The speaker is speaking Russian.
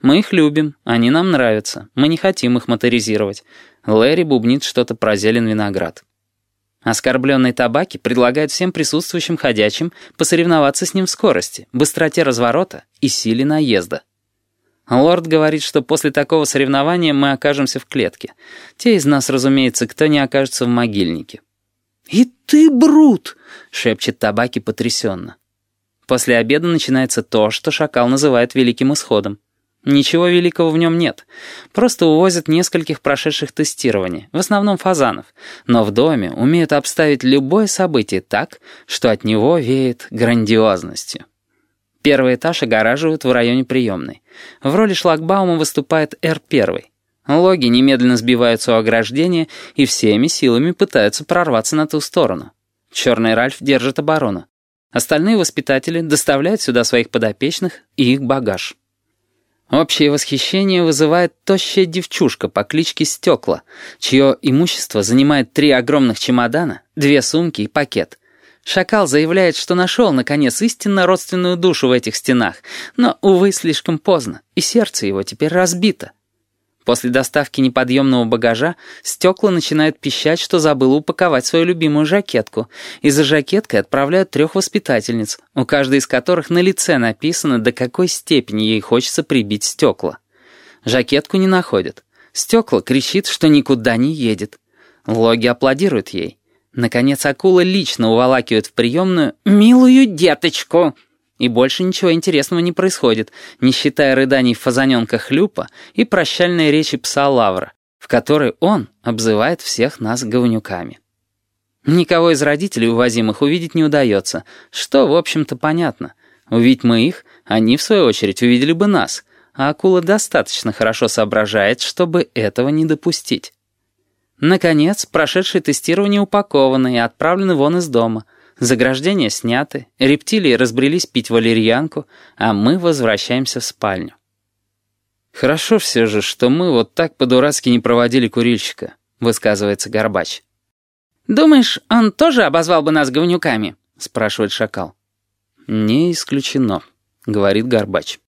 Мы их любим, они нам нравятся, мы не хотим их моторизировать. Лэри бубнит что-то про зелен виноград. Оскорбленный табаки предлагает всем присутствующим ходячим посоревноваться с ним в скорости, быстроте разворота и силе наезда. Лорд говорит, что после такого соревнования мы окажемся в клетке. Те из нас, разумеется, кто не окажется в могильнике. «И ты брут!» — шепчет табаки потрясенно. После обеда начинается то, что шакал называет великим исходом. Ничего великого в нем нет. Просто увозят нескольких прошедших тестирования, в основном фазанов. Но в доме умеют обставить любое событие так, что от него веет грандиозностью. Первый этаж огораживают в районе приемной. В роли шлагбаума выступает Р-1. Логи немедленно сбиваются у ограждения и всеми силами пытаются прорваться на ту сторону. Черный Ральф держит оборону. Остальные воспитатели доставляют сюда своих подопечных и их багаж. Общее восхищение вызывает тощая девчушка по кличке Стекла, чье имущество занимает три огромных чемодана, две сумки и пакет. Шакал заявляет, что нашел, наконец, истинно родственную душу в этих стенах, но, увы, слишком поздно, и сердце его теперь разбито. После доставки неподъемного багажа стекла начинают пищать, что забыла упаковать свою любимую жакетку, и за жакеткой отправляют трех воспитательниц, у каждой из которых на лице написано, до какой степени ей хочется прибить стекла. Жакетку не находят. Стекла кричит, что никуда не едет. Логи аплодируют ей. Наконец акула лично уволакивает в приемную «милую деточку», и больше ничего интересного не происходит, не считая рыданий фазаненка Хлюпа и прощальной речи пса Лавра, в которой он обзывает всех нас говнюками. Никого из родителей увозимых увидеть не удается, что, в общем-то, понятно. Увидеть мы их, они, в свою очередь, увидели бы нас, а акула достаточно хорошо соображает, чтобы этого не допустить. Наконец, прошедшие тестирование упакованы и отправлены вон из дома — Заграждения сняты, рептилии разбрелись пить валерьянку, а мы возвращаемся в спальню. «Хорошо все же, что мы вот так по-дурацки не проводили курильщика», — высказывается Горбач. «Думаешь, он тоже обозвал бы нас говнюками?» — спрашивает Шакал. «Не исключено», — говорит Горбач.